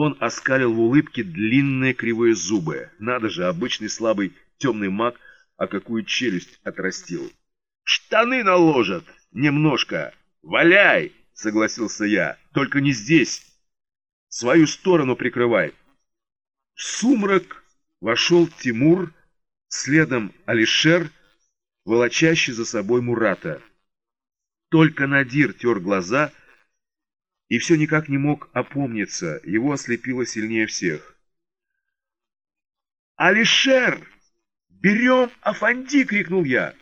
Он оскалил в улыбке длинные кривые зубы. Надо же, обычный слабый темный маг, а какую челюсть отрастил. «Штаны наложат! Немножко! Валяй!» — согласился я. «Только не здесь! Свою сторону прикрывай!» В сумрак вошел Тимур, следом Алишер, волочащий за собой Мурата. Только Надир тер глаза и все никак не мог опомниться, его ослепило сильнее всех. «Алишер! Берем Афанди!» — крикнул я.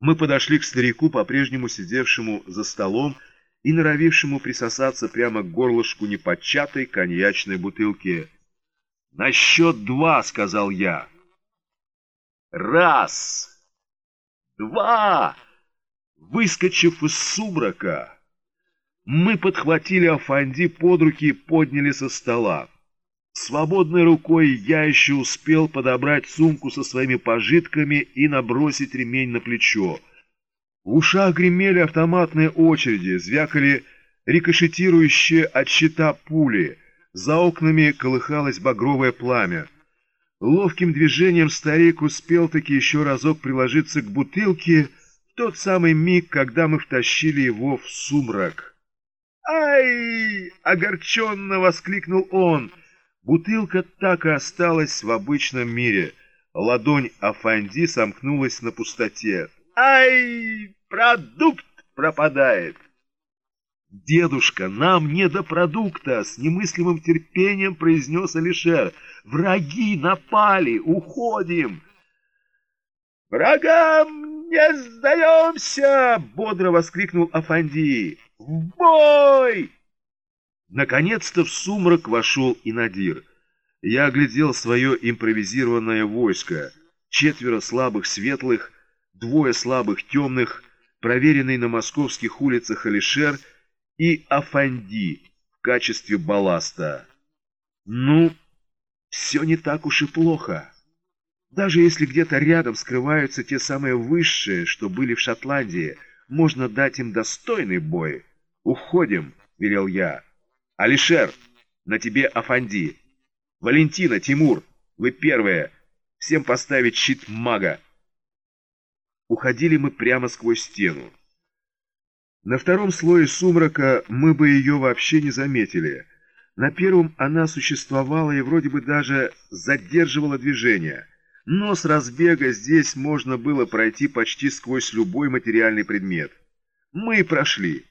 Мы подошли к старику, по-прежнему сидевшему за столом и норовившему присосаться прямо к горлышку неподчатой коньячной бутылки. «На счет два!» — сказал я. «Раз! Два!» Выскочив из сумрака, мы подхватили Афанди под руки и подняли со стола. Свободной рукой я еще успел подобрать сумку со своими пожитками и набросить ремень на плечо. В ушах гремели автоматные очереди, звякали рикошетирующие от щита пули. За окнами колыхалось багровое пламя. Ловким движением старик успел таки еще разок приложиться к бутылке в тот самый миг, когда мы втащили его в сумрак. «Ай!» — огорченно воскликнул он. Бутылка так и осталась в обычном мире. Ладонь Афанди сомкнулась на пустоте. «Ай! Продукт пропадает!» «Дедушка, нам не до продукта!» — с немыслимым терпением произнес Алишер. «Враги напали! Уходим!» «Врагам не сдаемся!» — бодро воскликнул Афанди. В бой!» Наконец-то в сумрак вошел и Надир. Я оглядел свое импровизированное войско. Четверо слабых светлых, двое слабых темных, проверенный на московских улицах Алишер и Афанди в качестве балласта. Ну, все не так уж и плохо. Даже если где-то рядом скрываются те самые высшие, что были в Шотландии — можно дать им достойный бой. «Уходим», — велел я. «Алишер, на тебе Афанди. Валентина, Тимур, вы первые. Всем поставить щит мага». Уходили мы прямо сквозь стену. На втором слое сумрака мы бы ее вообще не заметили. На первом она существовала и вроде бы даже задерживала движение — но с разбега здесь можно было пройти почти сквозь любой материальный предмет. Мы и прошли.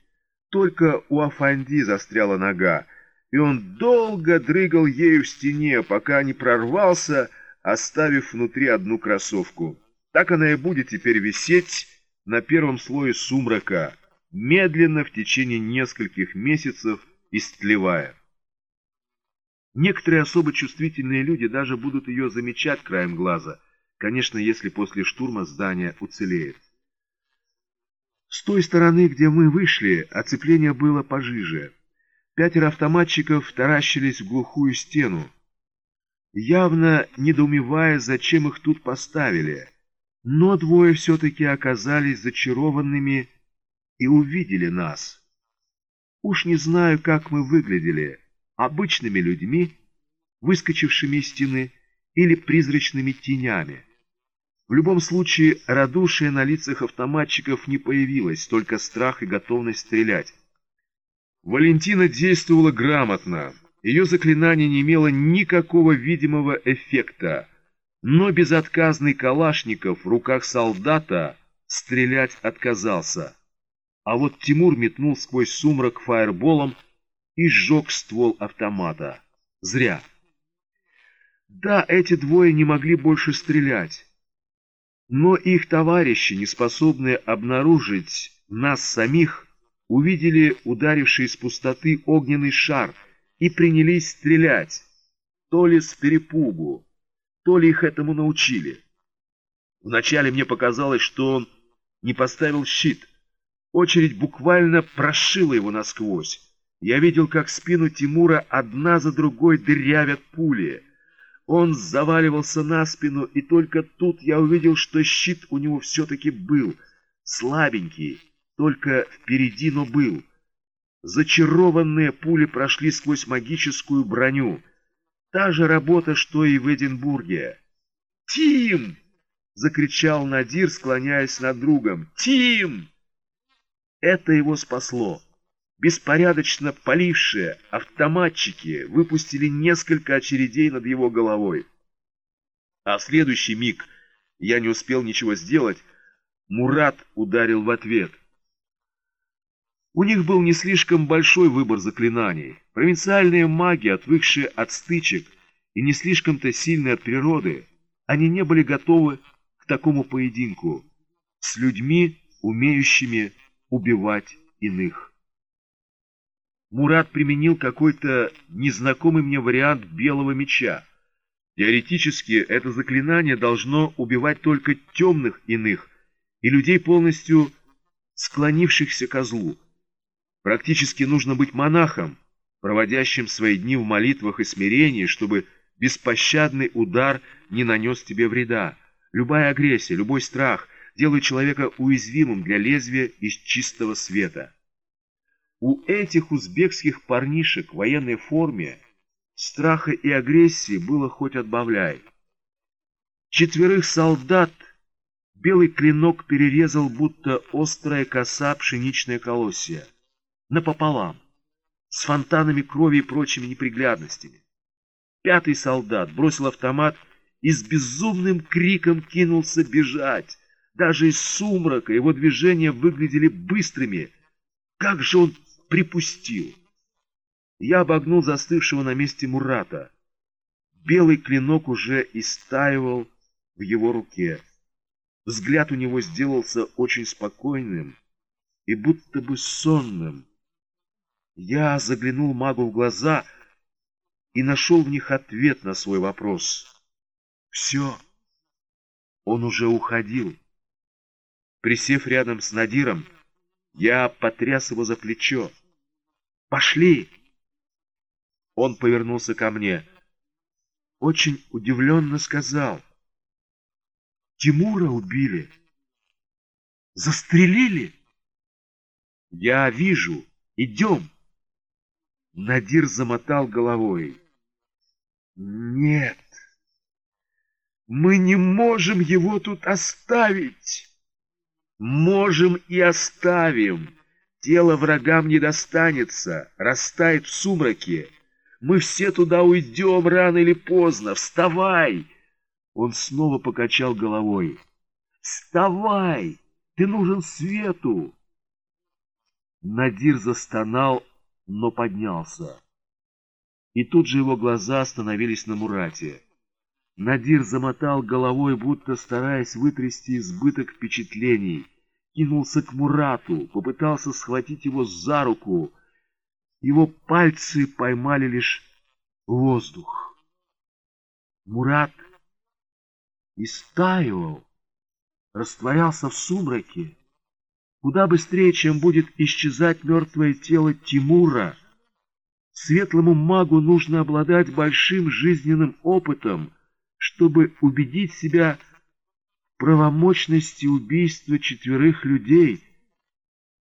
Только у Афанди застряла нога, и он долго дрыгал ею в стене, пока не прорвался, оставив внутри одну кроссовку. Так она и будет теперь висеть на первом слое сумрака, медленно в течение нескольких месяцев истлевая. Некоторые особо чувствительные люди даже будут ее замечать краем глаза, конечно, если после штурма здание уцелеет. С той стороны, где мы вышли, оцепление было пожиже. Пятеро автоматчиков таращились в глухую стену, явно недоумевая, зачем их тут поставили. Но двое все-таки оказались зачарованными и увидели нас. Уж не знаю, как мы выглядели, обычными людьми, выскочившими из стены, или призрачными тенями. В любом случае, радушие на лицах автоматчиков не появилось, только страх и готовность стрелять. Валентина действовала грамотно. Ее заклинание не имело никакого видимого эффекта, но безотказный Калашников в руках солдата стрелять отказался. А вот Тимур метнул сквозь сумрак фаерболом и сжег ствол автомата. Зря. Да, эти двое не могли больше стрелять. Но их товарищи, не способные обнаружить нас самих, увидели ударивший из пустоты огненный шар и принялись стрелять, то ли с перепугу, то ли их этому научили. Вначале мне показалось, что он не поставил щит. Очередь буквально прошила его насквозь. Я видел, как спину Тимура одна за другой дырявят пули. Он заваливался на спину, и только тут я увидел, что щит у него все-таки был. Слабенький, только впереди, но был. Зачарованные пули прошли сквозь магическую броню. Та же работа, что и в Эдинбурге. «Тим!» — закричал Надир, склоняясь над другом. «Тим!» Это его спасло. Беспорядочно полившие автоматчики выпустили несколько очередей над его головой. А в следующий миг я не успел ничего сделать, Мурат ударил в ответ. У них был не слишком большой выбор заклинаний. Провинциальные маги, отвыкшие от стычек и не слишком-то сильные от природы, они не были готовы к такому поединку с людьми, умеющими убивать иных. Мурат применил какой-то незнакомый мне вариант белого меча. Теоретически это заклинание должно убивать только темных иных и людей, полностью склонившихся ко злу. Практически нужно быть монахом, проводящим свои дни в молитвах и смирении, чтобы беспощадный удар не нанес тебе вреда. Любая агрессия, любой страх делают человека уязвимым для лезвия из чистого света. У этих узбекских парнишек в военной форме страха и агрессии было хоть отбавляй. Четверых солдат белый клинок перерезал, будто острая коса пшеничная колосья напополам, с фонтанами крови и прочими неприглядностями. Пятый солдат бросил автомат и с безумным криком кинулся бежать. Даже из сумрака его движения выглядели быстрыми. Как же он припустил! Я обогнул застывшего на месте Мурата. Белый клинок уже истаивал в его руке. Взгляд у него сделался очень спокойным и будто бы сонным. Я заглянул магу в глаза и нашел в них ответ на свой вопрос. Все. Он уже уходил. Присев рядом с Надиром, я потряс его за плечо. «Пошли!» Он повернулся ко мне. Очень удивленно сказал. «Тимура убили? Застрелили?» «Я вижу. Идем!» Надир замотал головой. «Нет, мы не можем его тут оставить!» «Можем и оставим! Тело врагам не достанется, растает в сумраке. Мы все туда уйдем рано или поздно. Вставай!» Он снова покачал головой. «Вставай! Ты нужен свету!» Надир застонал, но поднялся. И тут же его глаза остановились на Мурате. Надир замотал головой, будто стараясь вытрясти избыток впечатлений. Кинулся к Мурату, попытался схватить его за руку. Его пальцы поймали лишь воздух. Мурат истаивал, растворялся в сумраке куда быстрее, чем будет исчезать мертвое тело Тимура. Светлому магу нужно обладать большим жизненным опытом, чтобы убедить себя в правомочности убийства четверых людей —